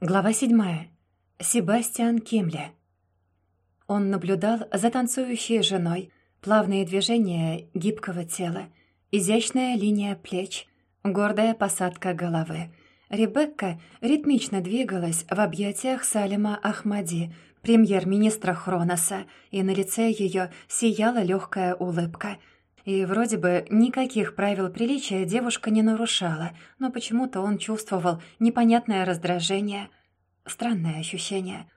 Глава седьмая. Себастьян Кимле. Он наблюдал за танцующей женой, плавные движения гибкого тела, изящная линия плеч, гордая посадка головы. Ребекка ритмично двигалась в объятиях Салима Ахмади, премьер-министра Хроноса, и на лице ее сияла легкая улыбка — и вроде бы никаких правил приличия девушка не нарушала, но почему-то он чувствовал непонятное раздражение. Странное ощущение.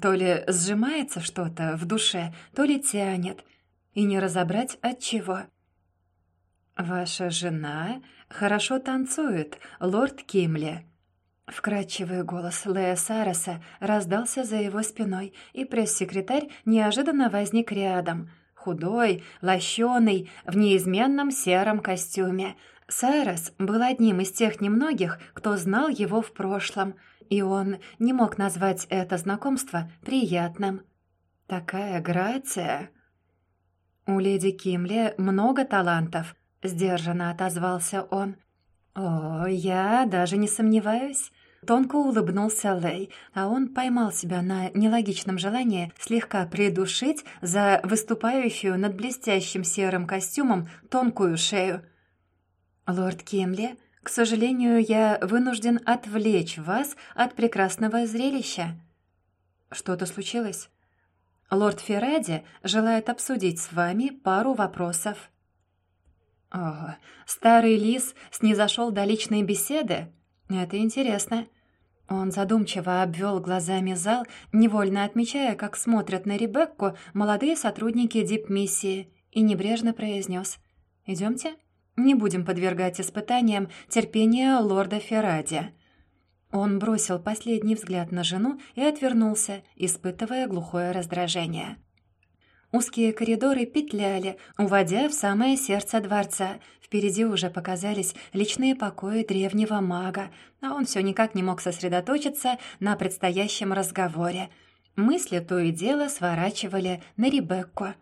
То ли сжимается что-то в душе, то ли тянет. И не разобрать от чего. «Ваша жена хорошо танцует, лорд Кимли», Вкрадчивый голос Лея Сареса раздался за его спиной, и пресс-секретарь неожиданно возник рядом — худой, лощеный, в неизменном сером костюме. Сайрос был одним из тех немногих, кто знал его в прошлом, и он не мог назвать это знакомство приятным. Такая грация. «У леди Кимли много талантов», — сдержанно отозвался он. «О, я даже не сомневаюсь. Тонко улыбнулся Лэй, а он поймал себя на нелогичном желании слегка придушить за выступающую над блестящим серым костюмом тонкую шею. «Лорд Кемли, к сожалению, я вынужден отвлечь вас от прекрасного зрелища». «Что-то случилось?» «Лорд Ферради желает обсудить с вами пару вопросов». «О, старый лис снизошел до личной беседы?» «Это интересно. Он задумчиво обвел глазами зал, невольно отмечая, как смотрят на Ребекку молодые сотрудники дипмиссии, и небрежно произнес «Идемте, не будем подвергать испытаниям терпения лорда Ферради». Он бросил последний взгляд на жену и отвернулся, испытывая глухое раздражение. Узкие коридоры петляли, уводя в самое сердце дворца. Впереди уже показались личные покои древнего мага, а он все никак не мог сосредоточиться на предстоящем разговоре. Мысли то и дело сворачивали на Ребекку.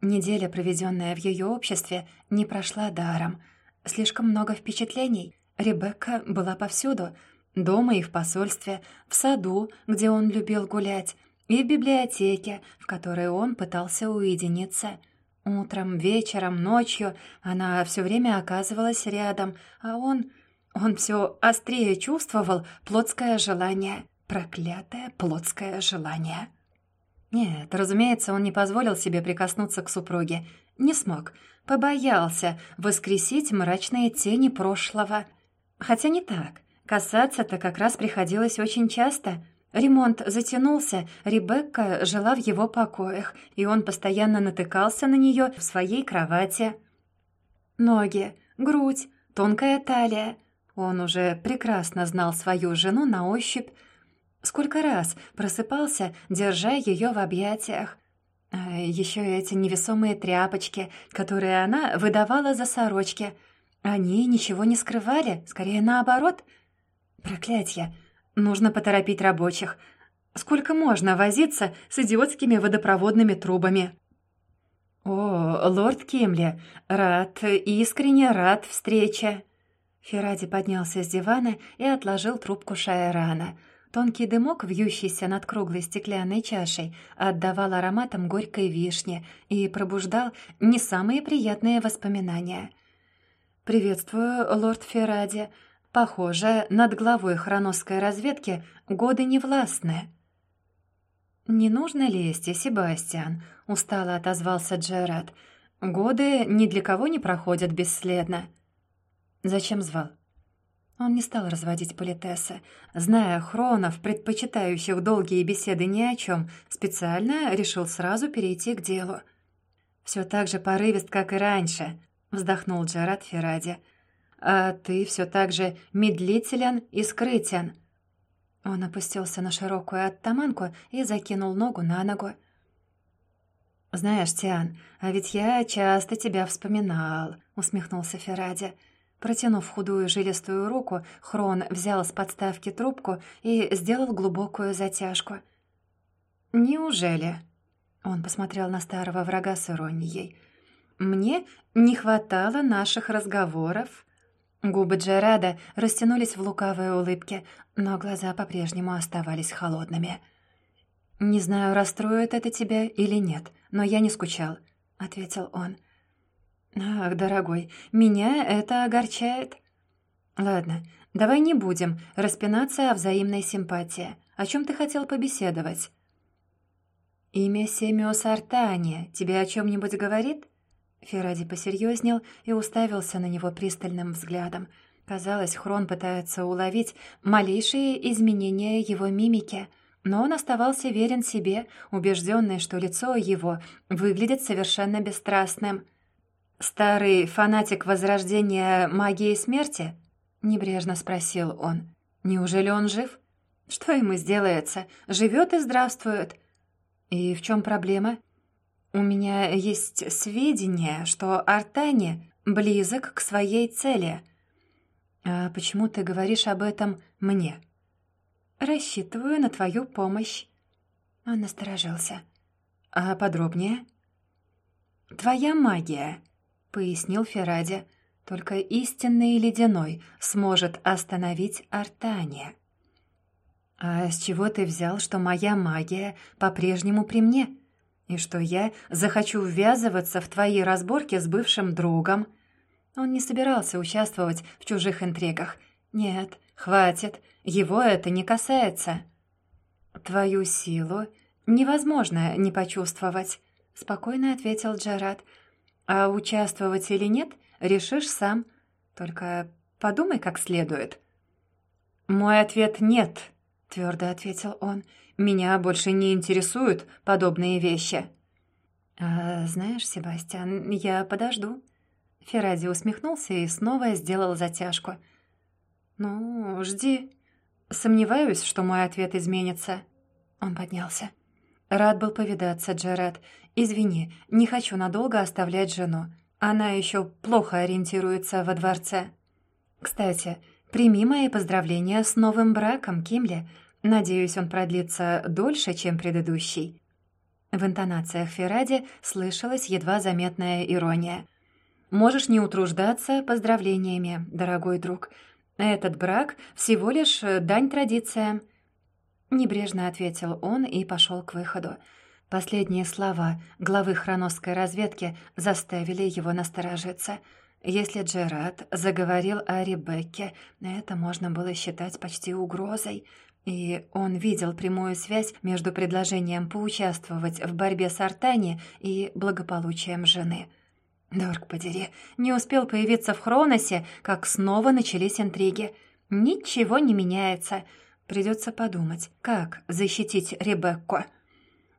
Неделя, проведенная в ее обществе, не прошла даром. Слишком много впечатлений. Ребекка была повсюду. Дома и в посольстве, в саду, где он любил гулять, и в библиотеке, в которой он пытался уединиться. Утром, вечером, ночью она все время оказывалась рядом, а он... Он все острее чувствовал плотское желание. Проклятое плотское желание. Нет, разумеется, он не позволил себе прикоснуться к супруге. Не смог. Побоялся воскресить мрачные тени прошлого. Хотя не так. Касаться-то как раз приходилось очень часто — Ремонт затянулся, Ребекка жила в его покоях, и он постоянно натыкался на нее в своей кровати. Ноги, грудь, тонкая талия. Он уже прекрасно знал свою жену на ощупь. Сколько раз просыпался, держа ее в объятиях. А еще эти невесомые тряпочки, которые она выдавала за сорочки. Они ничего не скрывали, скорее наоборот. Проклятье! Нужно поторопить рабочих. Сколько можно возиться с идиотскими водопроводными трубами? «О, лорд Кимли, рад, искренне рад встрече!» Феради поднялся с дивана и отложил трубку Шайрана. Тонкий дымок, вьющийся над круглой стеклянной чашей, отдавал ароматом горькой вишни и пробуждал не самые приятные воспоминания. «Приветствую, лорд Феради. Похоже, над главой хроносской разведки годы невластны. «Не нужно лезть, Себастьян», — устало отозвался Джерард. «Годы ни для кого не проходят бесследно». «Зачем звал?» Он не стал разводить политессы. Зная хронов, предпочитающих долгие беседы ни о чем, специально решил сразу перейти к делу. «Все так же порывист, как и раньше», — вздохнул Джерард Ферради а ты все так же медлителен и скрытен». Он опустился на широкую оттаманку и закинул ногу на ногу. «Знаешь, Тиан, а ведь я часто тебя вспоминал», — усмехнулся Ферради. Протянув худую жилистую руку, Хрон взял с подставки трубку и сделал глубокую затяжку. «Неужели?» — он посмотрел на старого врага с иронией. «Мне не хватало наших разговоров». Губы Джерада растянулись в лукавой улыбке, но глаза по-прежнему оставались холодными. «Не знаю, расстроит это тебя или нет, но я не скучал», — ответил он. «Ах, дорогой, меня это огорчает». «Ладно, давай не будем распинаться о взаимной симпатии. О чем ты хотел побеседовать?» «Имя Семиос Артания тебе о чем нибудь говорит?» Феради посерьезнел и уставился на него пристальным взглядом. Казалось, Хрон пытается уловить малейшие изменения его мимики, но он оставался верен себе, убежденный, что лицо его выглядит совершенно бесстрастным. «Старый фанатик возрождения магии смерти?» — небрежно спросил он. «Неужели он жив? Что ему сделается? Живет и здравствует». «И в чем проблема?» У меня есть сведения, что Артане близок к своей цели. А почему ты говоришь об этом мне? Рассчитываю на твою помощь. Он насторожился. А подробнее? Твоя магия, пояснил Фераде. Только истинный ледяной сможет остановить Артане. А с чего ты взял, что моя магия по-прежнему при мне? — и что я захочу ввязываться в твои разборки с бывшим другом. Он не собирался участвовать в чужих интригах. Нет, хватит, его это не касается. Твою силу невозможно не почувствовать, спокойно ответил Джаред. А участвовать или нет, решишь сам. Только подумай как следует. Мой ответ нет, твердо ответил он. Меня больше не интересуют подобные вещи». «А, «Знаешь, Себастьян, я подожду». Феради усмехнулся и снова сделал затяжку. «Ну, жди. Сомневаюсь, что мой ответ изменится». Он поднялся. «Рад был повидаться, Джеред. Извини, не хочу надолго оставлять жену. Она еще плохо ориентируется во дворце. Кстати, прими мои поздравления с новым браком, Кимли. Надеюсь, он продлится дольше, чем предыдущий». В интонациях Феради слышалась едва заметная ирония. «Можешь не утруждаться поздравлениями, дорогой друг. Этот брак всего лишь дань традициям». Небрежно ответил он и пошел к выходу. Последние слова главы хроносской разведки заставили его насторожиться. Если Джерард заговорил о Ребекке, это можно было считать почти угрозой — и он видел прямую связь между предложением поучаствовать в борьбе с Артани и благополучием жены. Дорг подери, не успел появиться в Хроносе, как снова начались интриги. Ничего не меняется. Придется подумать, как защитить Ребекку.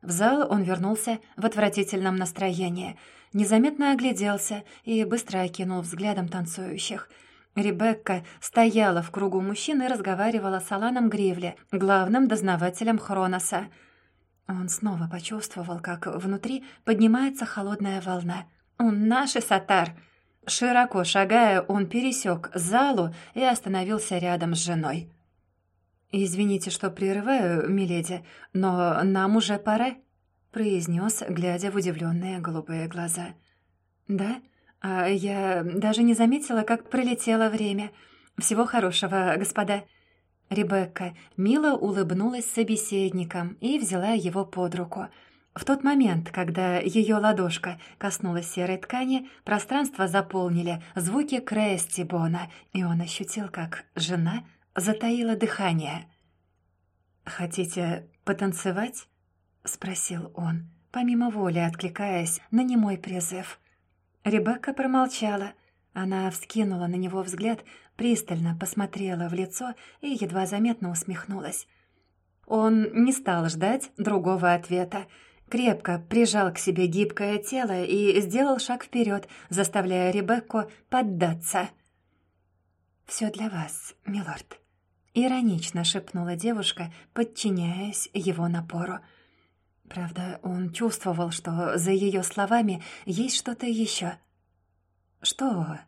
В зал он вернулся в отвратительном настроении, незаметно огляделся и быстро окинул взглядом танцующих — Ребекка стояла в кругу мужчин и разговаривала с Аланом Гривле, главным дознавателем Хроноса. Он снова почувствовал, как внутри поднимается холодная волна. «Он наш Сатар!» Широко шагая, он пересек залу и остановился рядом с женой. «Извините, что прерываю, миледи, но нам уже пора», — произнес, глядя в удивленные голубые глаза. «Да?» А я даже не заметила, как пролетело время. Всего хорошего, господа». Ребекка мило улыбнулась собеседникам и взяла его под руку. В тот момент, когда ее ладошка коснулась серой ткани, пространство заполнили звуки Крестибона, и он ощутил, как жена затаила дыхание. «Хотите потанцевать?» — спросил он, помимо воли откликаясь на немой призыв. Ребекка промолчала. Она вскинула на него взгляд, пристально посмотрела в лицо и едва заметно усмехнулась. Он не стал ждать другого ответа. Крепко прижал к себе гибкое тело и сделал шаг вперед, заставляя Ребекку поддаться. «Все для вас, милорд», — иронично шепнула девушка, подчиняясь его напору. Правда, он чувствовал, что за ее словами есть что-то еще. Что?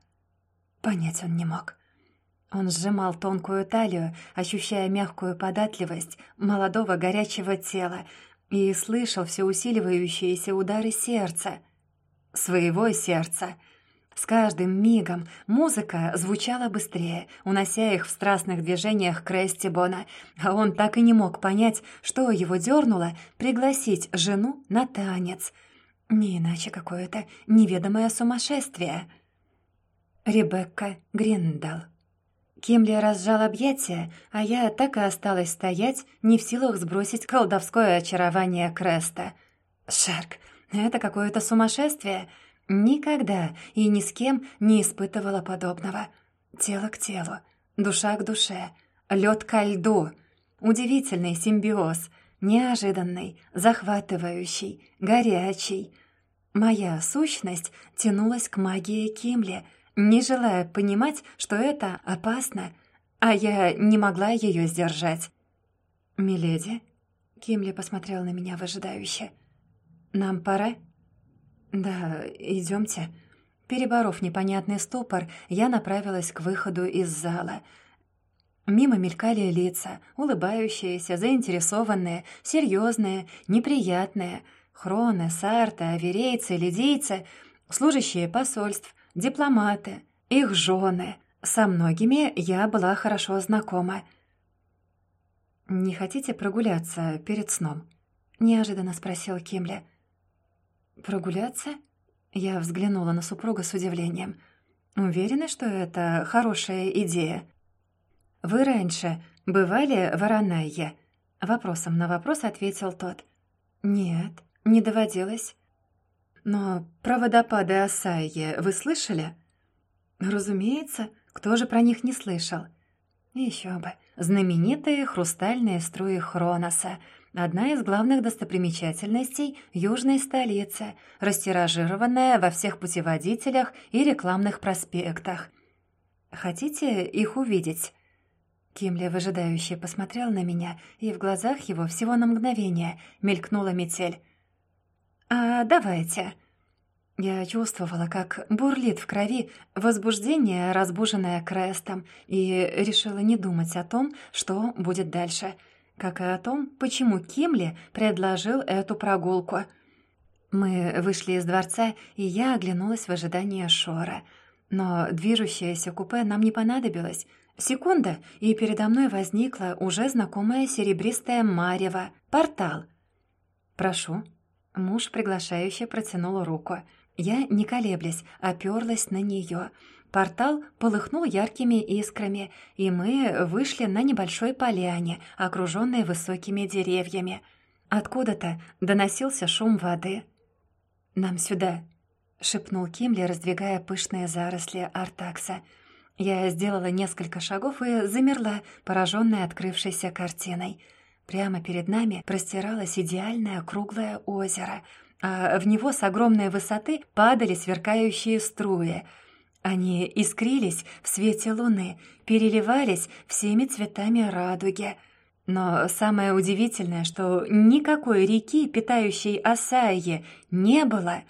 Понять он не мог. Он сжимал тонкую талию, ощущая мягкую податливость молодого горячего тела, и слышал все усиливающиеся удары сердца. Своего сердца. С каждым мигом музыка звучала быстрее, унося их в страстных движениях к Рестибона, а он так и не мог понять, что его дернуло пригласить жену на танец. Не иначе какое-то неведомое сумасшествие. Ребекка Гриндал. Кимли разжал объятия, а я так и осталась стоять, не в силах сбросить колдовское очарование Креста. Шарк, это какое-то сумасшествие — Никогда и ни с кем не испытывала подобного. Тело к телу, душа к душе, лед ко льду. Удивительный симбиоз, неожиданный, захватывающий, горячий. Моя сущность тянулась к магии Кимли, не желая понимать, что это опасно, а я не могла ее сдержать. «Миледи?» — Кимли посмотрел на меня выжидающе. «Нам пора?» «Да, идемте. Переборов непонятный ступор, я направилась к выходу из зала. Мимо мелькали лица, улыбающиеся, заинтересованные, серьезные, неприятные. Хроны, сарты, аверейцы, лидийцы, служащие посольств, дипломаты, их жены. Со многими я была хорошо знакома. «Не хотите прогуляться перед сном?» — неожиданно спросил Кимля. «Прогуляться?» Я взглянула на супруга с удивлением. «Уверены, что это хорошая идея?» «Вы раньше бывали в Аранайе?» Вопросом на вопрос ответил тот. «Нет, не доводилось». «Но про водопады Асайи вы слышали?» «Разумеется, кто же про них не слышал?» Еще бы, знаменитые хрустальные струи Хроноса — одна из главных достопримечательностей южной столицы, растиражированная во всех путеводителях и рекламных проспектах. Хотите их увидеть?» Кимли выжидающе посмотрел на меня, и в глазах его всего на мгновение мелькнула метель. «А давайте». Я чувствовала, как бурлит в крови возбуждение, разбуженное Крестом, и решила не думать о том, что будет дальше — как и о том, почему Кимли предложил эту прогулку. Мы вышли из дворца, и я оглянулась в ожидании Шора. Но движущееся купе нам не понадобилось. Секунда, и передо мной возникла уже знакомая серебристая марево, портал. «Прошу». Муж приглашающе протянул руку. Я, не колеблясь, оперлась на нее — Портал полыхнул яркими искрами, и мы вышли на небольшой поляне, окруженной высокими деревьями. Откуда-то доносился шум воды. «Нам сюда», — шепнул Кимли, раздвигая пышные заросли артакса. Я сделала несколько шагов и замерла, пораженная открывшейся картиной. Прямо перед нами простиралось идеальное круглое озеро, а в него с огромной высоты падали сверкающие струи — они искрились в свете луны, переливались всеми цветами радуги. Но самое удивительное, что никакой реки, питающей Асайи, не было.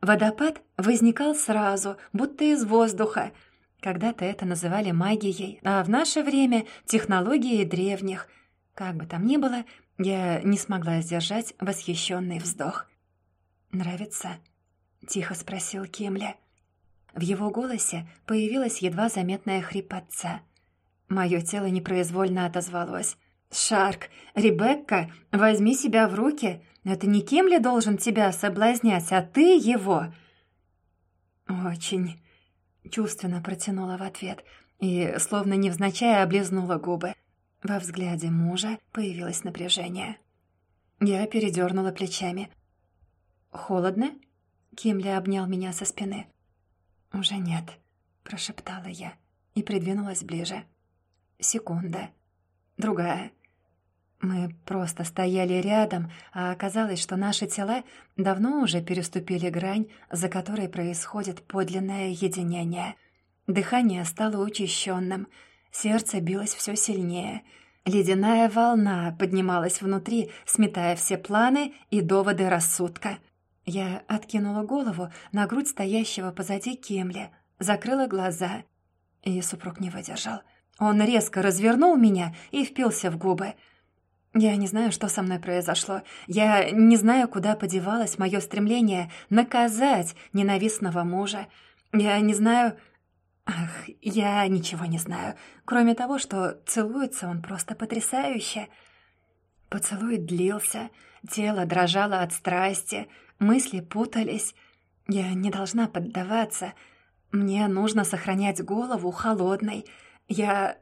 Водопад возникал сразу, будто из воздуха. Когда-то это называли магией, а в наше время — технологией древних. Как бы там ни было, я не смогла сдержать восхищенный вздох. «Нравится?» — тихо спросил Кемля. — в его голосе появилась едва заметная хрипотца. Мое тело непроизвольно отозвалось. «Шарк, Ребекка, возьми себя в руки. Это не Кимли должен тебя соблазнять, а ты его». «Очень...» — чувственно протянула в ответ и, словно невзначай, облизнула губы. Во взгляде мужа появилось напряжение. Я передернула плечами. «Холодно?» — Кимли обнял меня со спины. «Уже нет», — прошептала я и придвинулась ближе. Секунда. Другая. Мы просто стояли рядом, а оказалось, что наши тела давно уже переступили грань, за которой происходит подлинное единение. Дыхание стало учащенным, сердце билось все сильнее. Ледяная волна поднималась внутри, сметая все планы и доводы рассудка — я откинула голову на грудь стоящего позади Кемля, закрыла глаза, и супруг не выдержал. Он резко развернул меня и впился в губы. Я не знаю, что со мной произошло. Я не знаю, куда подевалось мое стремление наказать ненавистного мужа. Я не знаю... Ах, я ничего не знаю, кроме того, что целуется он просто потрясающе. Поцелуй длился, тело дрожало от страсти, мысли путались. Я не должна поддаваться. Мне нужно сохранять голову холодной. Я...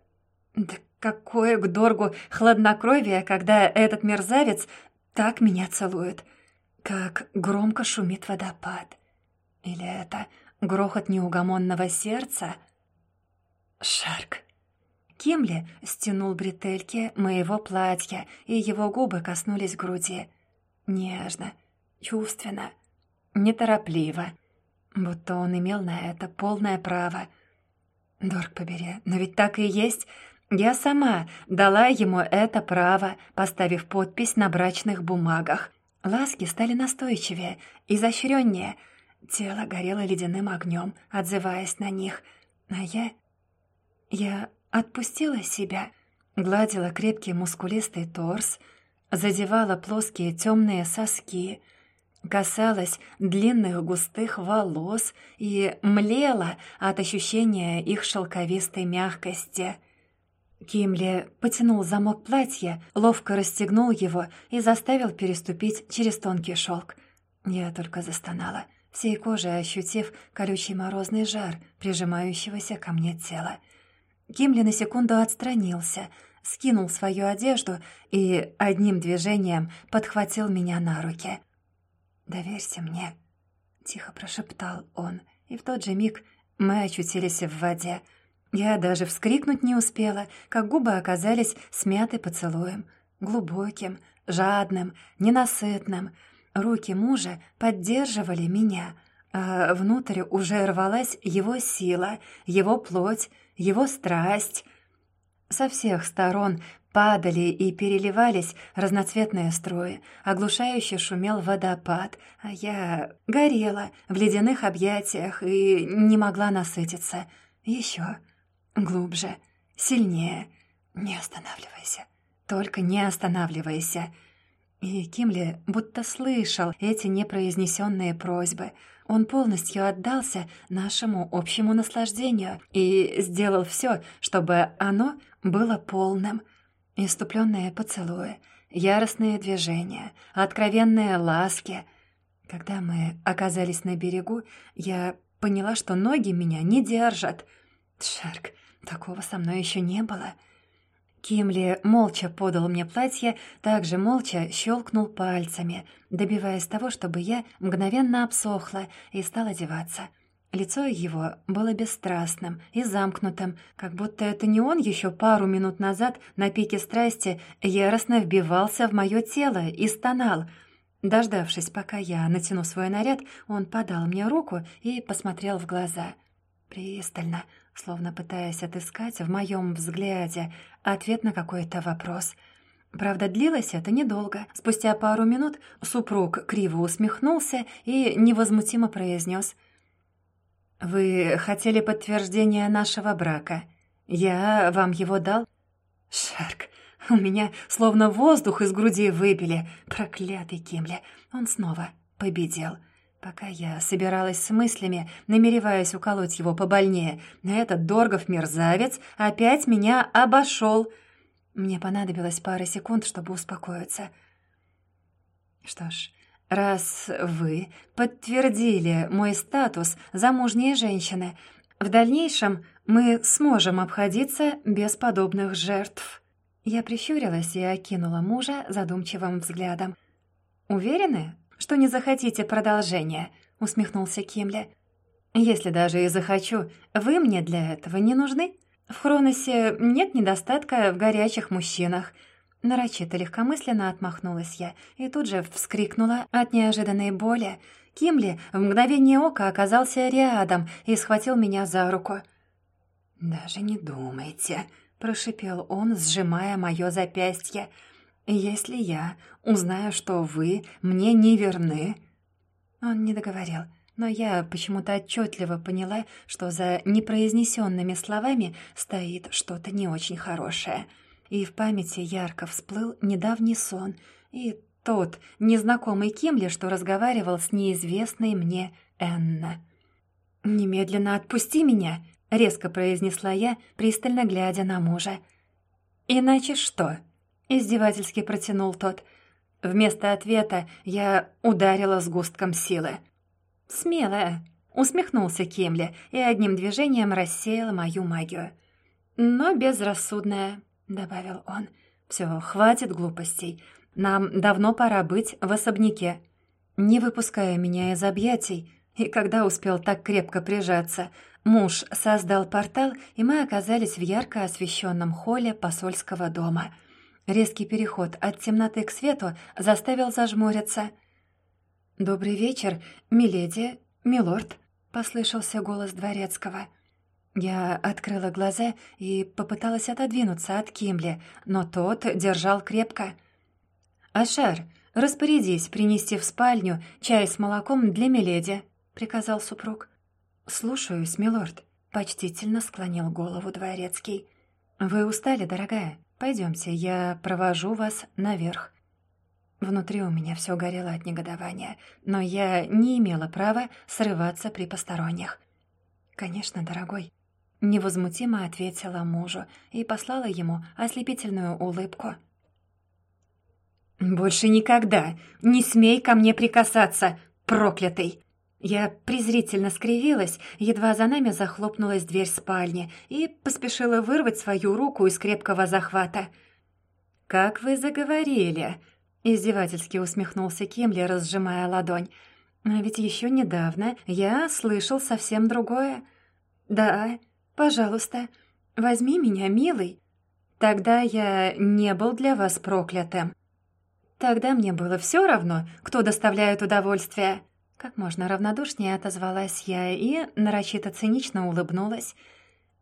Да какое к Доргу хладнокровие, когда этот мерзавец так меня целует. Как громко шумит водопад. Или это грохот неугомонного сердца? Шарк. Кимли стянул бретельки моего платья, и его губы коснулись груди. Нежно, чувственно, неторопливо, будто он имел на это полное право. Дорг побери, но ведь так и есть. Я сама дала ему это право, поставив подпись на брачных бумагах. Ласки стали настойчивее, изощреннее. Тело горело ледяным огнем, отзываясь на них. А я... Я отпустила себя, гладила крепкий мускулистый торс, задевала плоские темные соски, касалась длинных густых волос и млела от ощущения их шелковистой мягкости. Кимли потянул замок платья, ловко расстегнул его и заставил переступить через тонкий шелк. Я только застонала, всей кожей ощутив колючий морозный жар, прижимающегося ко мне тела. Кимли на секунду отстранился, скинул свою одежду и одним движением подхватил меня на руки. «Доверься мне», — тихо прошептал он, и в тот же миг мы очутились в воде. Я даже вскрикнуть не успела, как губы оказались смяты поцелуем, глубоким, жадным, ненасытным. Руки мужа поддерживали меня, а внутрь уже рвалась его сила, его плоть, его страсть. Со всех сторон падали и переливались разноцветные струи, оглушающе шумел водопад, а я горела в ледяных объятиях и не могла насытиться. Еще глубже, сильнее. Не останавливайся, только не останавливайся. И Кимли будто слышал эти непроизнесенные просьбы — он полностью отдался нашему общему наслаждению и сделал все, чтобы оно было полным. Иступленные поцелуи, яростные движения, откровенные ласки. Когда мы оказались на берегу, я поняла, что ноги меня не держат. Шарк, такого со мной еще не было. — Кимли молча подал мне платье, также молча щелкнул пальцами, добиваясь того, чтобы я мгновенно обсохла и стала одеваться. Лицо его было бесстрастным и замкнутым, как будто это не он еще пару минут назад на пике страсти яростно вбивался в мое тело и стонал. Дождавшись, пока я натяну свой наряд, он подал мне руку и посмотрел в глаза. Пристально, словно пытаясь отыскать в моем взгляде ответ на какой-то вопрос. Правда, длилось это недолго. Спустя пару минут супруг криво усмехнулся и невозмутимо произнес. «Вы хотели подтверждения нашего брака. Я вам его дал?» «Шарк, у меня словно воздух из груди выбили. Проклятый Кимли, он снова победил». Пока я собиралась с мыслями, намереваясь уколоть его побольнее, этот Доргов мерзавец опять меня обошел. Мне понадобилось пара секунд, чтобы успокоиться. Что ж, раз вы подтвердили мой статус замужней женщины, в дальнейшем мы сможем обходиться без подобных жертв. Я прищурилась и окинула мужа задумчивым взглядом. «Уверены, что не захотите продолжения», — усмехнулся Кимли. «Если даже и захочу, вы мне для этого не нужны. В Хроносе нет недостатка в горячих мужчинах». Нарочито легкомысленно отмахнулась я и тут же вскрикнула от неожиданной боли. Кимли в мгновение ока оказался рядом и схватил меня за руку. «Даже не думайте», — прошипел он, сжимая мое запястье. «Если я узнаю, что вы мне не верны...» Он не договорил, но я почему-то отчетливо поняла, что за непроизнесенными словами стоит что-то не очень хорошее. И в памяти ярко всплыл недавний сон и тот незнакомый Кимли, что разговаривал с неизвестной мне Энна. «Немедленно отпусти меня!» — резко произнесла я, пристально глядя на мужа. «Иначе что?» — издевательски протянул тот. Вместо ответа я ударила сгустком силы. «Смелая!» — усмехнулся Кемли и одним движением рассеял мою магию. «Но безрассудная», — добавил он. «Все, хватит глупостей. Нам давно пора быть в особняке». Не выпуская меня из объятий, и когда успел так крепко прижаться, муж создал портал, и мы оказались в ярко освещенном холле посольского дома. Резкий переход от темноты к свету заставил зажмуриться. «Добрый вечер, миледи, милорд», — послышался голос дворецкого. Я открыла глаза и попыталась отодвинуться от Кимли, но тот держал крепко. «Ашар, распорядись принести в спальню чай с молоком для Миледи», — приказал супруг. «Слушаюсь, милорд», — почтительно склонил голову дворецкий. «Вы устали, дорогая? Пойдемте, я провожу вас наверх». Внутри у меня все горело от негодования, но я не имела права срываться при посторонних. «Конечно, дорогой», — невозмутимо ответила мужу и послала ему ослепительную улыбку. «Больше никогда не смей ко мне прикасаться, проклятый!» Я презрительно скривилась, едва за нами захлопнулась дверь спальни и поспешила вырвать свою руку из крепкого захвата. «Как вы заговорили!» — издевательски усмехнулся Кимли, разжимая ладонь. «А ведь еще недавно я слышал совсем другое. Да, пожалуйста, возьми меня, милый. Тогда я не был для вас проклятым». Тогда мне было все равно, кто доставляет удовольствие. Как можно равнодушнее отозвалась я и нарочито цинично улыбнулась.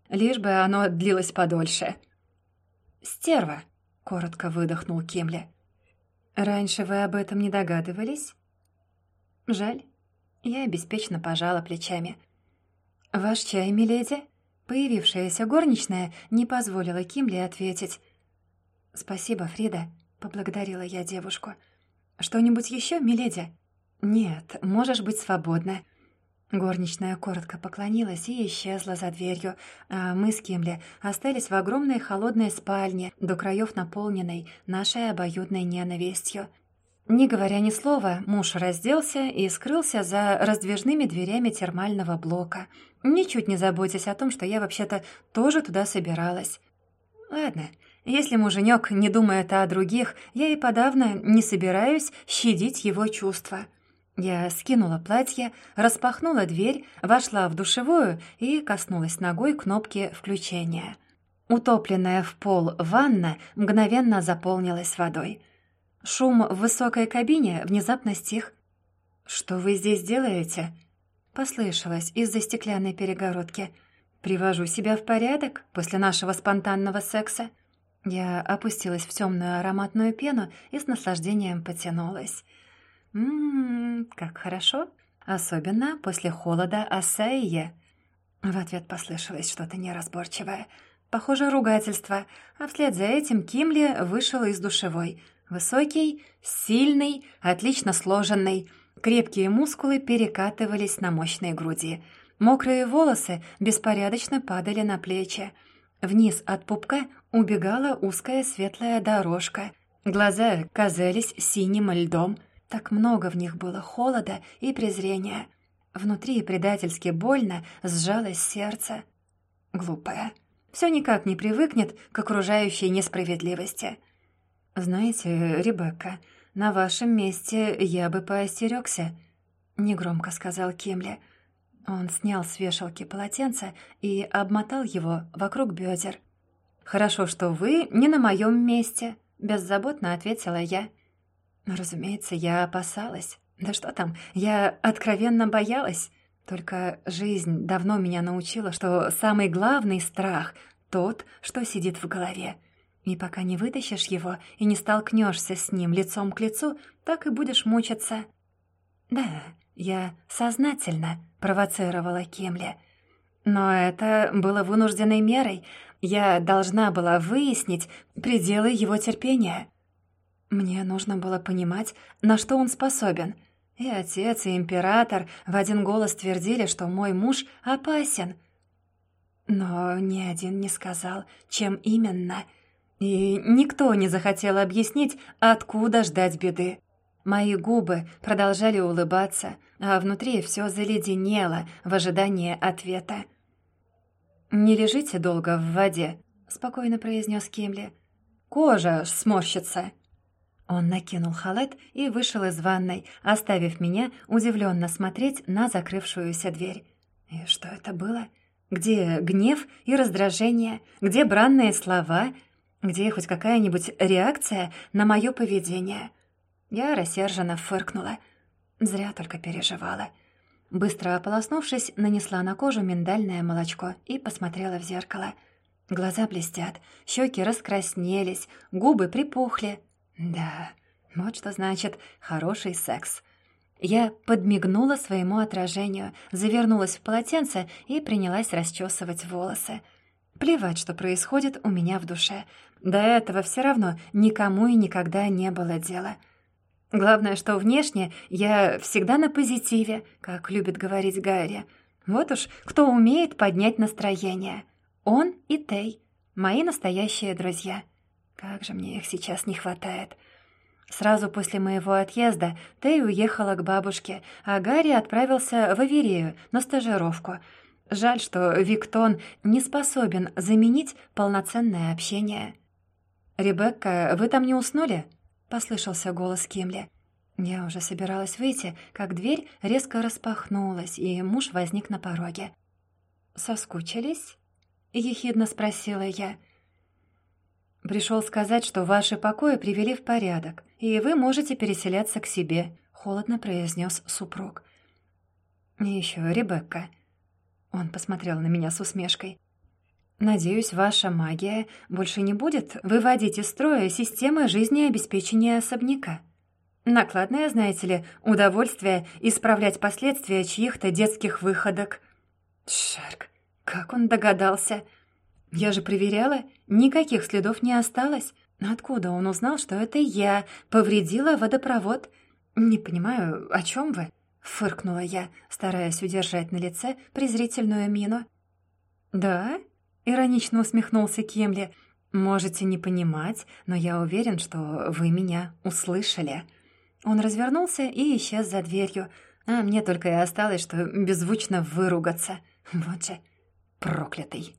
Лишь бы оно длилось подольше. «Стерва!» — коротко выдохнул Кемли. «Раньше вы об этом не догадывались?» «Жаль». Я беспечно пожала плечами. «Ваш чай, миледи?» Появившаяся горничная не позволила Кимли ответить. «Спасибо, Фрида», поблагодарила я девушку. «Что-нибудь еще, миледи?» «Нет, можешь быть свободна». Горничная коротко поклонилась и исчезла за дверью, а мы с Кимли остались в огромной холодной спальне, до краев наполненной нашей обоюдной ненавистью. Не говоря ни слова, муж разделся и скрылся за раздвижными дверями термального блока, ничуть не заботясь о том, что я вообще-то тоже туда собиралась. Ладно, если муженек не думает о других, я и подавно не собираюсь щадить его чувства. Я скинула платье, распахнула дверь, вошла в душевую и коснулась ногой кнопки включения. Утопленная в пол ванна мгновенно заполнилась водой. Шум в высокой кабине внезапно стих. «Что вы здесь делаете?» Послышалось из-за стеклянной перегородки. «Привожу себя в порядок после нашего спонтанного секса». Я опустилась в темную ароматную пену и с наслаждением потянулась. «Ммм, как хорошо! Особенно после холода Асаия!» В ответ послышалось что-то неразборчивое. Похоже, ругательство, а вслед за этим Кимли вышел из душевой. Высокий, сильный, отлично сложенный. Крепкие мускулы перекатывались на мощной груди. Мокрые волосы беспорядочно падали на плечи. Вниз от пупка убегала узкая светлая дорожка. Глаза казались синим льдом. Так много в них было холода и презрения. Внутри предательски больно сжалось сердце. Глупая. Все никак не привыкнет к окружающей несправедливости. «Знаете, Ребекка, на вашем месте я бы поостерёгся», — негромко сказал Кимли. Он снял с вешалки полотенце и обмотал его вокруг бедер. «Хорошо, что вы не на моем месте», — беззаботно ответила я. Разумеется, я опасалась. Да что там, я откровенно боялась. Только жизнь давно меня научила, что самый главный страх — тот, что сидит в голове. И пока не вытащишь его и не столкнешься с ним лицом к лицу, так и будешь мучиться. Да, я сознательно провоцировала Кемли. Но это было вынужденной мерой — я должна была выяснить пределы его терпения. Мне нужно было понимать, на что он способен. И отец, и император в один голос твердили, что мой муж опасен. Но ни один не сказал, чем именно. И никто не захотел объяснить, откуда ждать беды. Мои губы продолжали улыбаться, а внутри все заледенело в ожидании ответа. «Не лежите долго в воде», — спокойно произнес Кимли. «Кожа сморщится». Он накинул халат и вышел из ванной, оставив меня удивленно смотреть на закрывшуюся дверь. И что это было? Где гнев и раздражение? Где бранные слова? Где хоть какая-нибудь реакция на мое поведение? Я рассерженно фыркнула. Зря только переживала. Быстро ополоснувшись, нанесла на кожу миндальное молочко и посмотрела в зеркало. Глаза блестят, щеки раскраснелись, губы припухли, да, вот что значит хороший секс. Я подмигнула своему отражению, завернулась в полотенце и принялась расчесывать волосы. Плевать, что происходит у меня в душе. До этого все равно никому и никогда не было дела. Главное, что внешне я всегда на позитиве, как любит говорить Гарри. Вот уж кто умеет поднять настроение. Он и Тей, мои настоящие друзья. Как же мне их сейчас не хватает. Сразу после моего отъезда Тей уехала к бабушке, а Гарри отправился в Аверею на стажировку. Жаль, что Виктон не способен заменить полноценное общение. «Ребекка, вы там не уснули?» — послышался голос Кимли. Я уже собиралась выйти, как дверь резко распахнулась, и муж возник на пороге. «Соскучились?» — ехидно спросила я. Пришел сказать, что ваши покои привели в порядок, и вы можете переселяться к себе», — холодно произнес супруг. «И еще Ребекка». Он посмотрел на меня с усмешкой. «Надеюсь, ваша магия больше не будет выводить из строя системы жизнеобеспечения особняка. Накладное, знаете ли, удовольствие исправлять последствия чьих-то детских выходок». Шарк, как он догадался!» Я же проверяла, никаких следов не осталось. Откуда он узнал, что это я повредила водопровод? Не понимаю, о чем вы? Фыркнула я, стараясь удержать на лице презрительную мину. «Да?» — иронично усмехнулся Кемли. «Можете не понимать, но я уверен, что вы меня услышали». Он развернулся и исчез за дверью, а мне только и осталось, что беззвучно выругаться. Вот же проклятый.